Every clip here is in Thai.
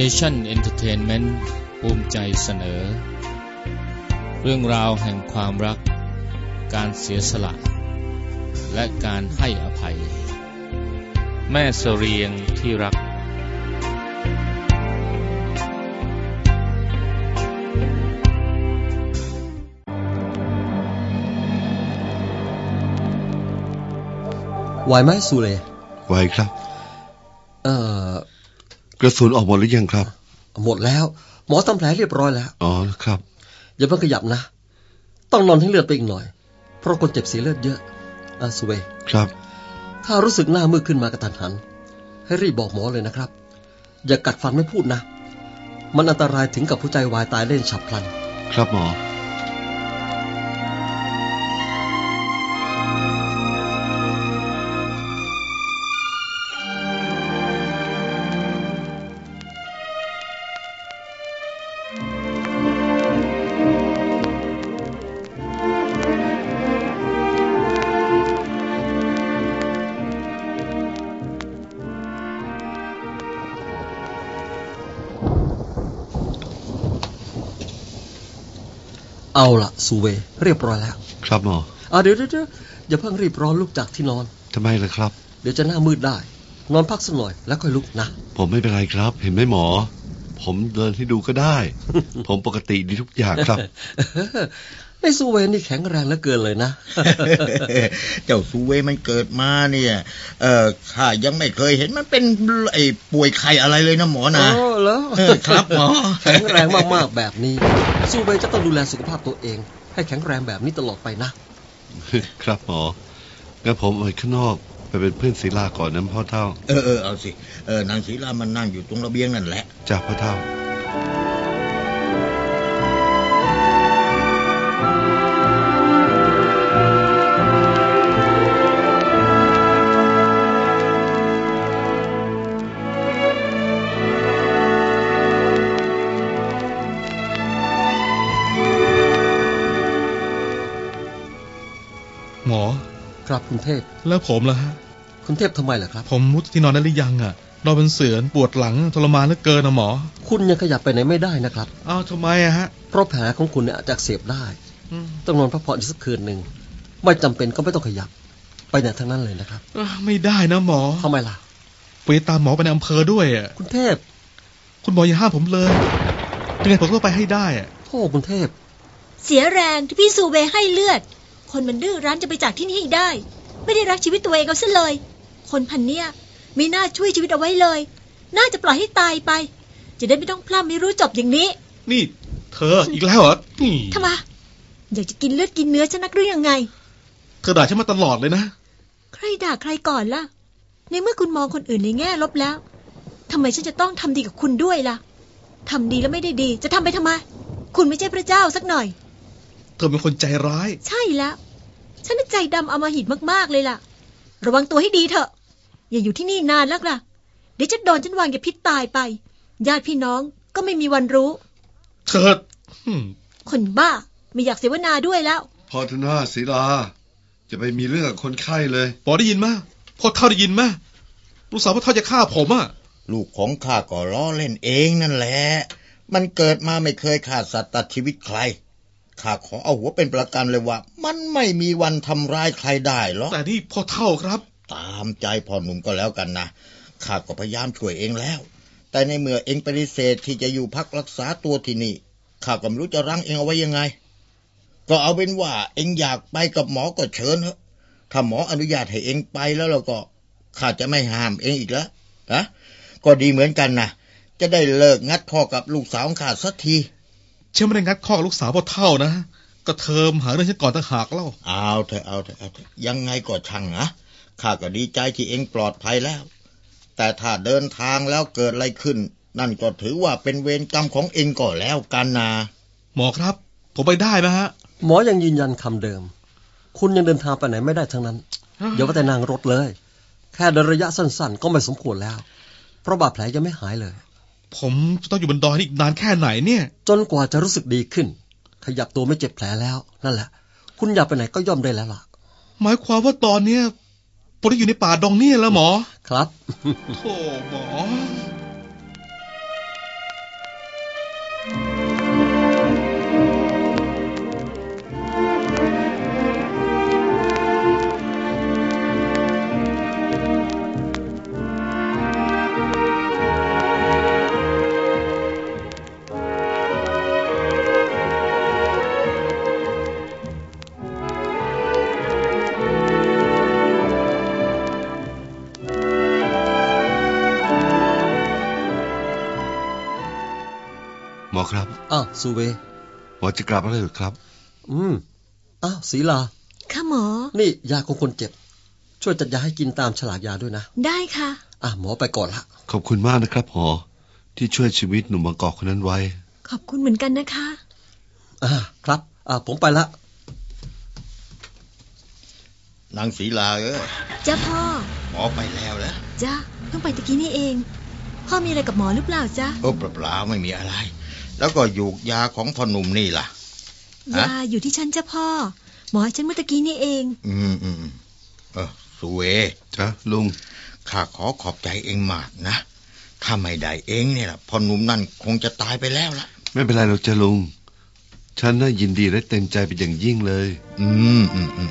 Asian Entertainment ภูมิใจเสนอ เรื่องราวแห่งความรัก การเสียสละ และการให้อภัย แม่เสรียงที่รัก ไหวไหมสุเลไหวครับเอ่อก ระสุนออกหมดหรือยังครับ หมดแล้ว หมอทำแผลเรียบร้อยแล้ว อ๋อครับ อย่าเพิ่งขยับนะ ต้องนอนให้เลือดไปอีกหน่อย เพราะคนเจ็บเสียเลือดเยอะอาสุเวครับ ถ้ารู้สึกหน้ามืดขึ้นมากระทันหัน ให้รีบบอกหมอเลยนะครับ อย่ากัดฟันไม่พูดนะ มันอันตรายถึงกับผู้ใจวายตายได้ฉับพลัน ครับหมอ สุเว เรียบร้อยแล้ว ครับหมออ่าเดี๋ยวเดี๋ยวเดี๋ยวอย่าเพิ่งรีบร้อนลุกจากที่นอนทำไมล่ะครับ เดี๋ยวจะหน้ามืดได้ นอนพักสักหน่อยแล้วค่อยลุกนะ ผมไม่เป็นไรครับ เห็นไหมหมอ ผมเดินให้ดูก็ได้ ผมปกติดีทุกอย่างครับ ไอ้สุเวนี่แข็งแรงเหลือเกินเลยนะ เจ้าซูเวมันเกิดมาเนี่ย เออข้ายังไม่เคยเห็นมันเป็นไอ้ป่วยไข้อะไรเลยนะหมอนะโอ้แล้วเออครับหมอแข็งแรงมากๆแบบนี้สุเวจะต้องดูแลสุขภาพตัวเอง ให้แข็งแรงแบบนี้ตลอดไปนะ ครับหมองั้นผมไปข้างนอกไปเป็นเพื่อนศิลาก่อนนะพ่อเท่า เออเออเอาสิ เออนางศรีลามันนั่งอยู่ตรงระเบียงนั่นแหละจากพ่อเท่า หมอ ครับคุณเทพ แล้วผมล่ะฮะ คุณเทพทำไมล่ะครับ ผมมุดที่นอนได้หรือยังอะนอนเป็นเสือนปวดหลังทรมานเหลือเกินนะหมอ คุณยังขยับไปไหนไม่ได้นะครับ อ้าวทำไมอะฮะ เพราะแผลของคุณเนี่ยอาจจะอักเสบได้ อืมต้องนอนพักผ่อนอีกสักคืนหนึ่ง ไม่จำเป็นก็ไม่ต้องขยับ ไปไหนทั้งนั้นเลยนะครับอะไม่ได้นะหมอทำไมล่ะ ไปตามหมอไปในอำเภอด้วยอะคุณเทพ คุณหมออย่าห้ามผมเลยยังไงผมก็ไปให้ได้อะโทษคุณเทพ เสียแรงที่พี่สูเวให้เลือด คนมันดื้อรั้นจะไปจากที่นี่ให้ได้ ไม่ได้รักชีวิตตัวเองเอาซะเลย คนพันเนี้ยไม่น่าช่วยชีวิตเอาไว้เลย น่าจะปล่อยให้ตายไป จะได้ไม่ต้องพร่ำไม่รู้จบอย่างนี้ นี่ เธออีกแล้วเหรอนี่ทำไมอยากจะกินเลือดกินเนื้อฉันนักหรือยังไง เธอด่าฉันมาตลอดเลยนะ ใครด่าใครก่อนล่ะ ในเมื่อคุณมองคนอื่นในแง่ลบแล้วทำไมฉันจะต้องทำดีกับคุณด้วยล่ะทำดีแล้วไม่ได้ดี จะทำไปทำไม คุณไม่ใช่พระเจ้าสักหน่อย เธอเป็นคนใจร้าย ใช่แล้ว ฉันน่ะใจดำอำมหิตมากๆเลยล่ะ ระวังตัวให้ดีเถอะ อย่าอยู่ที่นี่นานแล้วล่ะ เดี๋ยวจะโดนฉันวางยาพิษตายไป ญาติพี่น้องก็ไม่มีวันรู้ เธออืมคนบ้า ไม่อยากเสวนาด้วยแล้ว พอเถอะนะศิลา จะไปมีเรื่องกับคนไข้เลยหมอได้ยินไหมพ่อเท่าได้ยินไหมลูกสาวพ่อเท่าจะฆ่าผมอะลูกของข้าก็ล้อเล่นเองนั่นแหละ มันเกิดมาไม่เคยฆ่าสัตว์ตัดชีวิตใคร ข้าขอเอาหัวเป็นประกันเลยว่า มันไม่มีวันทำร้ายใครได้หรอกแต่นี่พ่อเท่าครับ ตามใจพ่อหนุ่มก็แล้วกันนะข้าก็พยายามช่วยเองแล้ว แต่ในเมื่อเองปฏิเสธที่จะอยู่พักรักษาตัวที่นี่ข้าก็ไม่รู้จะรั้งเองเอาไว้ยังไง ก็เอาเป็นว่าเองอยากไปกับหมอก็เชิญเถอะถ้าหมออนุญาตให้เองไปแล้วเราก็ข้าจะไม่ห้ามเองอีกแล้วนะก็ดีเหมือนกันนะจะได้เลิกงัดข้อกับลูกสาวของข้าสักที ฉันไม่ได้งัดข้อกับลูกสาวพ่อเท่านะ ก็เทอมหาเรื่องฉันก่อนต่างหากเล่า เอาเถอะเอาเถอะเอาเถอะยังไงก็ช่างนะข้าก็ดีใจที่เองปลอดภัยแล้ว แต่ถ้าเดินทางแล้วเกิดอะไรขึ้น นั่นก็ถือว่าเป็นเวรกรรมของเองก็แล้วกันนะหมอครับ ผมไปได้ไหมฮะ หมอยังยืนยันคำเดิม คุณยังเดินทางไปไหนไม่ได้ทั้งนั้นอย่าว่าแต่นางรถเลย แค่เดินระยะสั้น ๆ ก็ไม่สมควรแล้ว เพราะบาดแผลยังไม่หายเลย ผมจะต้องอยู่บนดอยนี่อีกนานแค่ไหนเนี่ย จนกว่าจะรู้สึกดีขึ้น ขยับตัวไม่เจ็บแผลแล้วนั่นแหละ คุณอยากไปไหนก็ย่อมได้แล้วล่ะ หมายความว่าตอนเนี้ยผมได้อยู่ในป่าดงเนี่ยแล้วหมอ ครับ โธ่หมอ อครับอ้าวสุเวหมอจะกลับแล้วเหรือครับ อืมอ้าวศีลาค่ะหมอ นี่ยาของคนเจ็บ ช่วยจัดยาให้กินตามฉลากยาด้วยนะ ได้ค่ะ อะหมอไปก่อนละ ขอบคุณมากนะครับหมอที่ช่วยชีวิตหนุ่มบางกอกคนนั้นไว้ ขอบคุณเหมือนกันนะคะ อ่าครับ อ่าผมไปละ นางศรีลาเอ้ยจ้าพ่อ หมอไปแล้วแล้วจ้าเพิ่งไปตะกี้นี่เอง พ่อมีอะไรกับหมอหรือเปล่าจ้าโอ้เปล่าๆไม่มีอะไร แล้วก็หยูกยาของพ่อหนุ่มนี่ล่ะฮะยาอยู่ที่ฉันจ้าพ่อ หมอให้ฉันเมื่อตะกี้นี่เองอืมอืมอืมเออสุเวจ้ะลุงข้าขอขอบใจเองมากนะถ้าไม่ได้เองเนี่ยล่ะพ่อหนุ่มนั่นคงจะตายไปแล้วล่ะ ไม่เป็นไรหรอกจ้ะลุงฉันน่ายินดีและเต็มใจเป็นอย่างยิ่งเลย อืมอืมอืม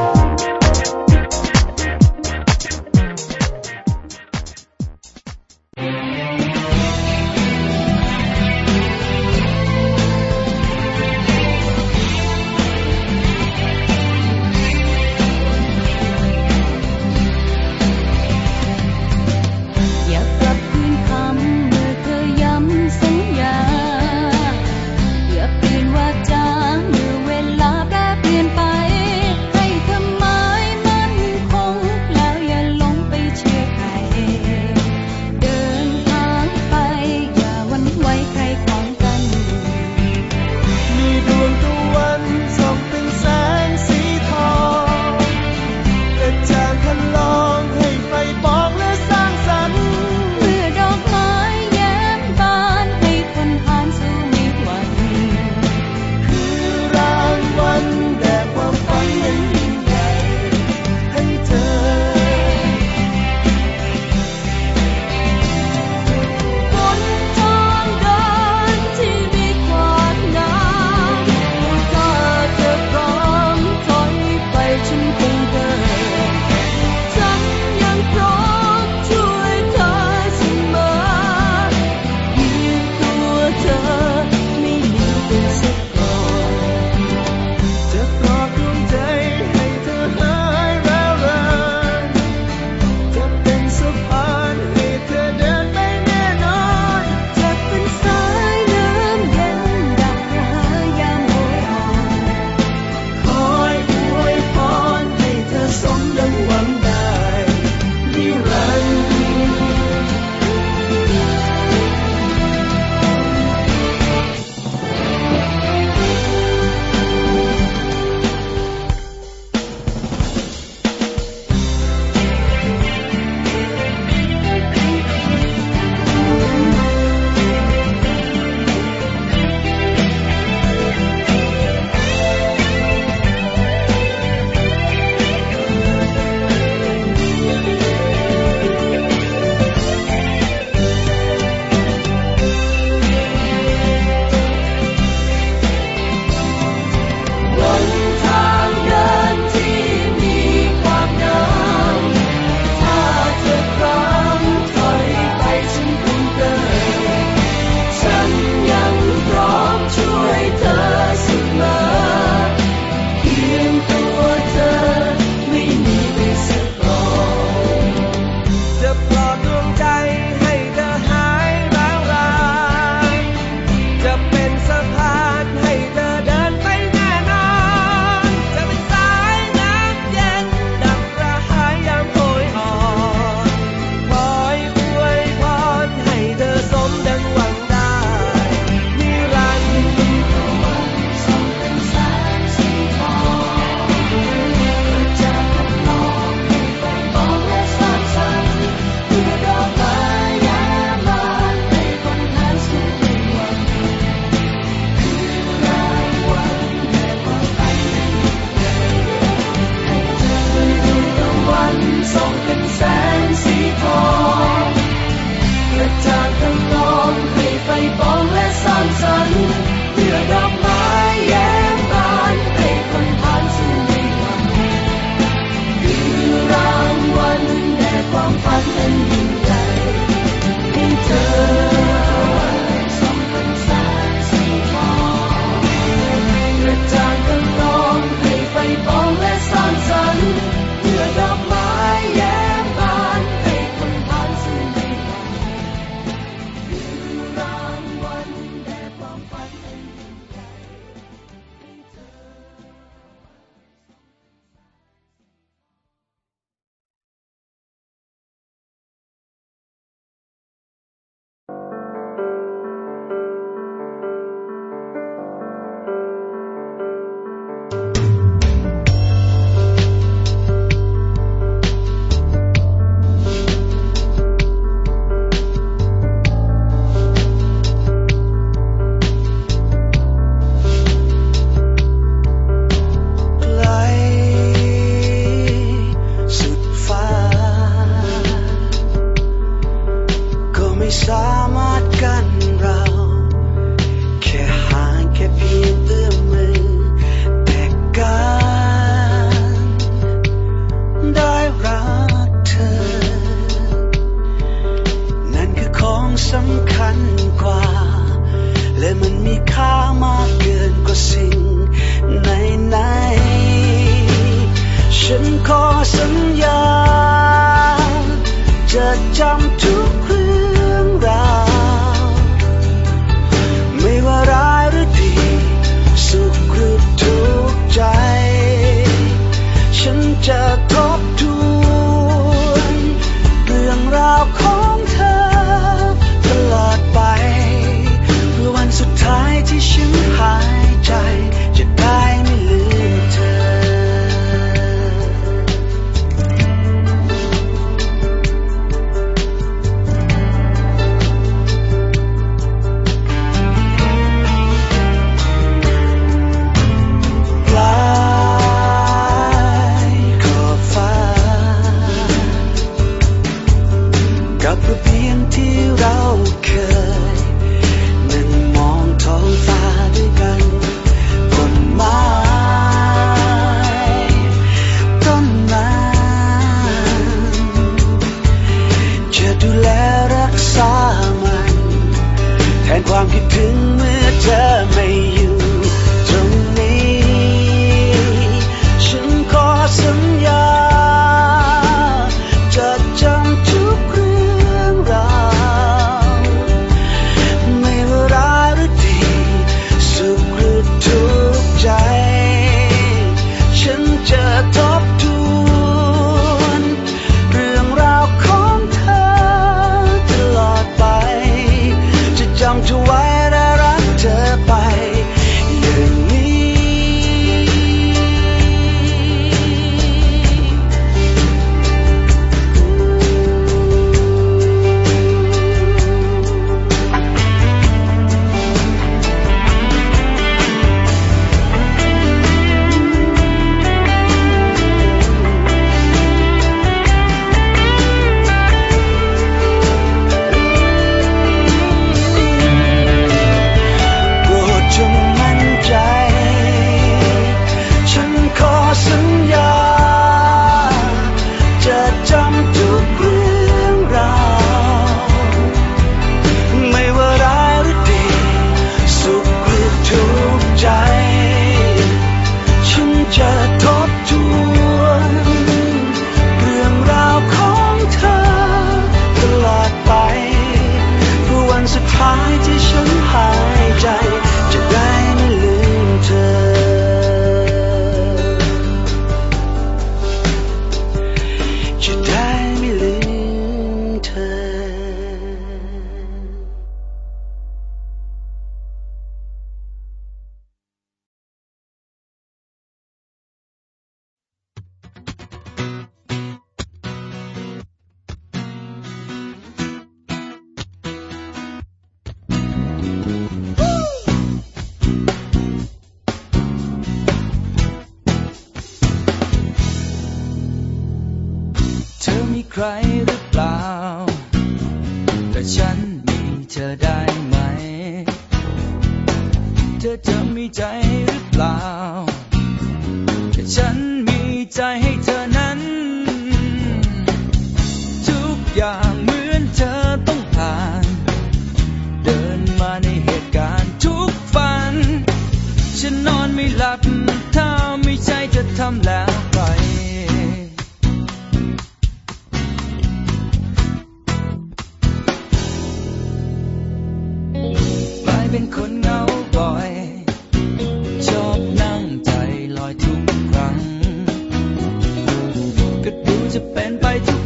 จะเป็นไปทุก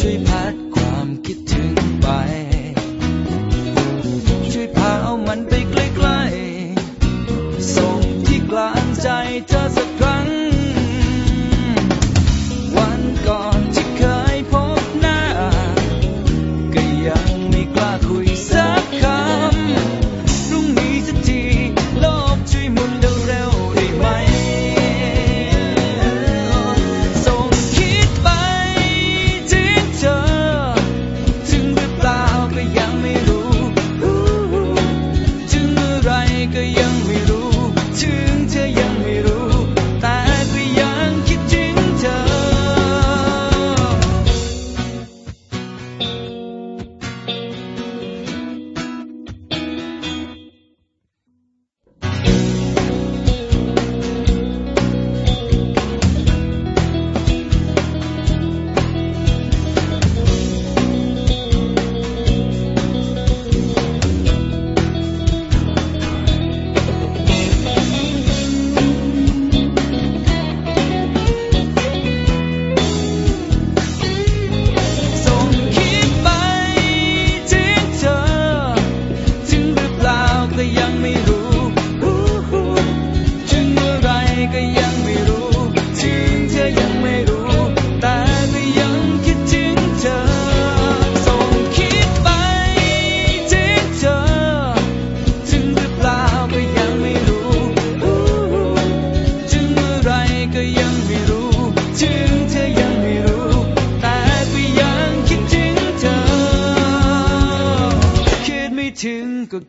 期盼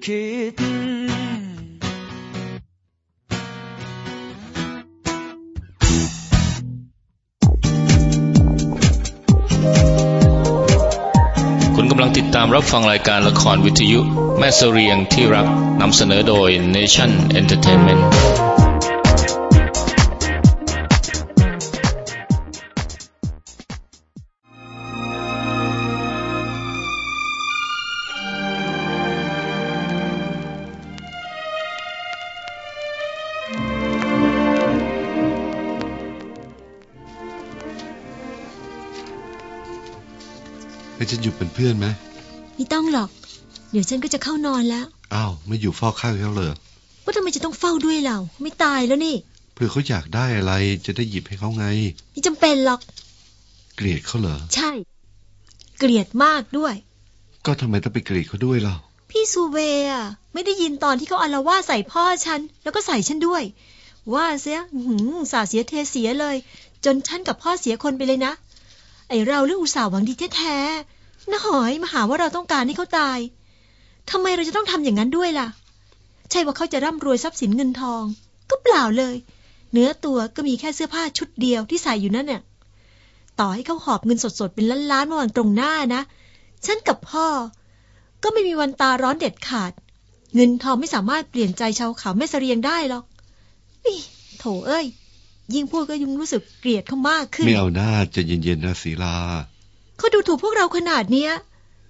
คิด คุณกำลังติดตามรับฟังรายการละครวิทยุ แม่เสเรียงที่รักนำเสนอโดย Nation Entertainment ให้ฉันอยู่เป็นเพื่อนไหมไม่ต้องหรอก เดี๋ยวฉันก็จะเข้านอนแล้ว อ้าวไม่อยู่เฝ้าข้างเขาเลยว่าทำไมจะต้องเฝ้าด้วยเราไม่ตายแล้วนี่เพื่อเขาอยากได้อะไรจะได้หยิบให้เขาไงไม่จำเป็นหรอก เกลียดเขาเหรอ ใช่ เกลียดมากด้วย ก็ทำไมต้องไปเกลียดเขาด้วยเล่าพี่ซูเวอะไม่ได้ยินตอนที่เขาอาละว่าดใส่พ่อฉัน แล้วก็ใส่ฉันด้วย ว่าเสียอื้อหือสาเสียเทเสียเลย จนฉันกับพ่อเสียคนไปเลยนะ ไอเราเรื่องอุตส่าห์หวังดีแท้ๆน่าหอยมาหาว่าเราต้องการให้เขาตายทำไมเราจะต้องทำอย่างนั้นด้วยล่ะ ใช่ว่าเขาจะร่ำรวยทรัพย์สินเงินทอง ก็เปล่าเลย เนื้อตัวก็มีแค่เสื้อผ้าชุดเดียวที่ใส่อยู่นั่นเนี่ยต่อให้เขาหอบเงินสดๆเป็นล้านๆมาวางตรงหน้านะฉันกับพ่อ ก็ไม่มีวันตาร้อนเด็ดขาด เงินทองไม่สามารถเปลี่ยนใจชาวเขาแม่เสรียงได้หรอกนี่โถเอ้ย ยิ่งพูดก็ยิ่งรู้สึกเกลียดเขามากขึ้น ไม่เอาหน้าใจะเย็นๆนะศีลาเขาดูถูกพวกเราขนาดเนี้ย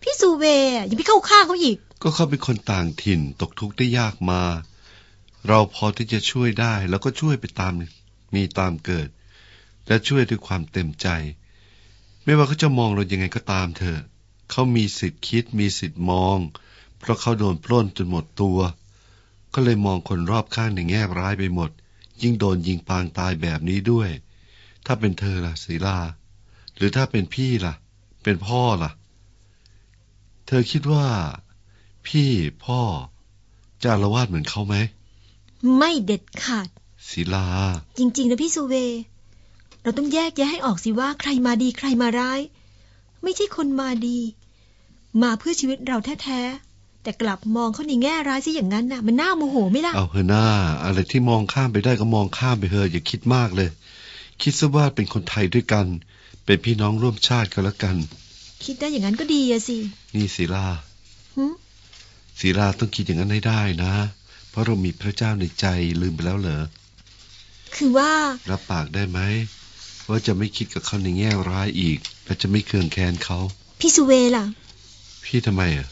พี่ซูเวย์ยังไปเข้าข้างเขาอีก ก็เขาเป็นคนต่างถิ่นตกทุกข์ได้ยากมา เราพอที่จะช่วยได้แล้วก็ช่วยไปตามมีตามเกิด และช่วยด้วยความเต็มใจ ไม่ว่าเขาจะมองเรายังไงก็ตามเถอะเขามีสิทธิ์คิดมีสิทธิ์มอง เพราะเขาโดนปล้นจนหมดตัว ก็เลยมองคนรอบข้างในแง่ร้ายไปหมด ยิ่งโดนยิงปางตายแบบนี้ด้วย ถ้าเป็นเธอล่ะศีลา หรือถ้าเป็นพี่ล่ะ เป็นพ่อล่ะ เธอคิดว่า พี่พ่อจะอาละวาดเหมือนเขาไหม ไม่เด็ดขาดศิลา จริง ๆ นะพี่ซูเวย์เราต้องแยกแยะให้ออกสิว่าใครมาดีใครมาร้าย ไม่ใช่คนมาดี มาเพื่อชีวิตเราแท้ๆ แต่กลับมองเขาในแง่ร้ายซะอย่างนั้นน่ะ มันน่าโมโหไหมล่ะเอาเถอะหน้า อะไรที่มองข้ามไปได้ก็มองข้ามไปเถอะอย่าคิดมากเลย คิดซะว่าเป็นคนไทยด้วยกัน เป็นพี่น้องร่วมชาติกันแล้วกัน คิดได้อย่างนั้นก็ดีอะสิ นี่ศิลาหึศิลาต้องคิดอย่างนั้นให้ได้นะ เพราะเรามีพระเจ้าในใจลืมไปแล้วเหรอคือว่า รับปากได้ไหมว่าจะไม่คิดกับเขาในแง่ร้ายอีก และจะไม่เคืองแค้นเขาพี่ซูเวย์ล่ะ พี่ทำไมอะ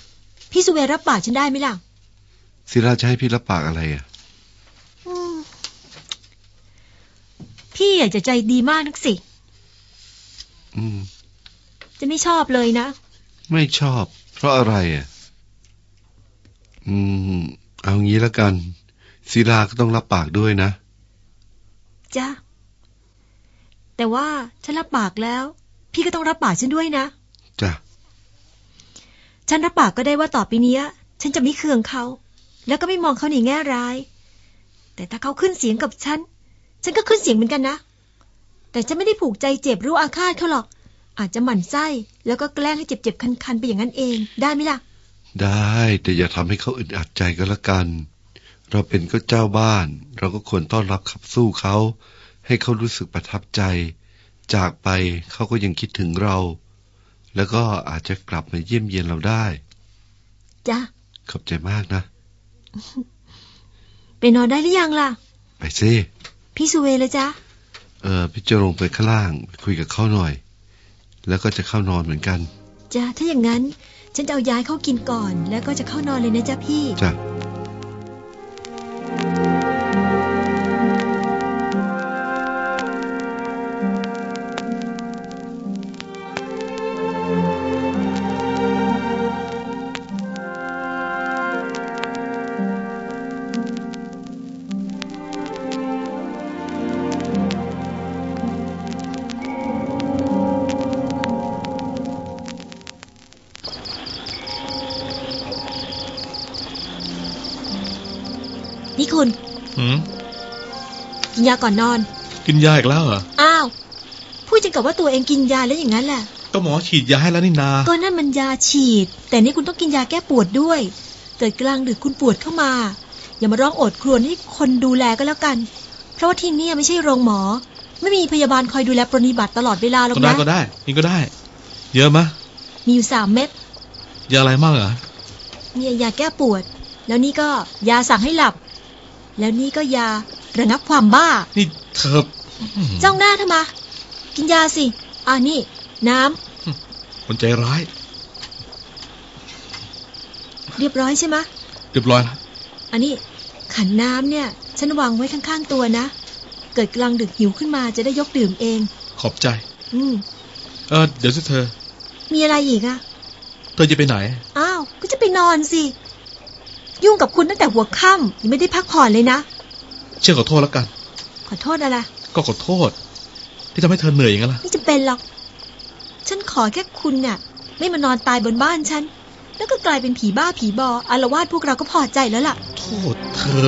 พี่ซูเวย์รับปากฉันได้ไหมล่ะ ศิลาจะให้พี่รับปากอะไรอะอืมพี่อยากจะใจดีมากนักสิ อืม จะไม่ชอบเลยนะ ไม่ชอบ เพราะอะไรอะ อืม เอางี้แล้วกัน ศิลาก็ต้องรับปากด้วยนะ จ้ะ แต่ว่าฉันรับปากแล้ว พี่ก็ต้องรับปากฉันด้วยนะ จ้ะ ฉันรับปากก็ได้ว่าต่อไปเนี้ยฉันจะไม่เคืองเขา แล้วก็ไม่มองเขาในแง่ร้าย แต่ถ้าเขาขึ้นเสียงกับฉัน ฉันก็ขึ้นเสียงเหมือนกันนะ แต่ฉันไม่ได้ผูกใจเจ็บรู้อาฆาตเขาหรอก อาจจะหมั่นไส้ แล้วก็แกล้งให้เจ็บๆคันๆ ไปอย่างนั้นเอง ได้ไหมล่ะ ได้แต่อย่าทำให้เขาอึดอัดใจก็แล้วกัน เราเป็นก็เจ้าบ้าน เราก็ควรต้อนรับขับสู้เขา ให้เขารู้สึกประทับใจ จากไปเขาก็ยังคิดถึงเรา แล้วก็อาจจะกลับมาเยี่ยมเยียนเราได้จ้ะขอบใจมากนะ ไปนอนได้หรือยังล่ะ ไปสิพี่สุเวเลยจ้ะเออพี่จะลงไปข้างล่างไปคุยกับเขาหน่อย แล้วก็จะเข้านอนเหมือนกันจ้ะถ้าอย่างนั้น ฉันจะเอายายเข้ากินก่อน แล้วก็จะเข้านอนเลยนะจ๊ะพี่จ้ะ คุณหืมกินยาก่อนนอน กินยาอีกแล้วเหรอ อ้าว พูดจังกับว่าตัวเองกินยาแล้วอย่างนั้นแหละ ก็หมอฉีดยาให้แล้วนี่นา ก็นั่นมันยาฉีด แต่นี่คุณต้องกินยาแก้ปวดด้วย เกิดกลางดึกคุณปวดเข้ามา อย่ามาร้องโอดครวญให้คนดูแลก็แล้วกัน เพราะว่าที่เนี่ยไม่ใช่โรงหมอ ไม่มีพยาบาลคอยดูแลปรนนิบัติตลอดเวลาหรอกก็ได้นะก็ได้นี่ก็ได้ เยอะมะ มีอยู่สามเม็ด ยาอะไรมากเหรอมียาแก้ปวด แล้วนี่ก็ยาสั่งให้หลับ แล้วนี่ก็ยาระงับความบ้า นี่เธอจ้องหน้าทำไมกินยาสิอ่านี่ น้ำคนใจร้าย เรียบร้อยใช่ไหมะเรียบร้อยแล้วอันนี้ขันน้ำเนี่ย ฉันวางไว้ข้างๆตัวนะ เกิดกลางดึกหิวขึ้นมาจะได้ยกดื่มเอง ขอบใจ อืมเออเดี๋ยวสิเธอ มีอะไรอีกอะเธอจะไปไหน อ้าว ก็จะไปนอนสิ ยุ่งกับคุณตั้งแต่หัวค่ำยังไม่ได้พักผ่อนเลยนะ เชื่อขอโทษแล้วกัน ขอโทษอะไรก็ขอโทษ ที่ทำให้เธอเหนื่อยอย่างนั้นล่ะไม่จะเป็นหรอก ฉันขอแค่คุณน่ะ ไม่มานอนตายบนบ้านฉัน แล้วก็กลายเป็นผีบ้าผีบออารวาสพวกเราก็พอใจแล้วล่ะ โทษเธอ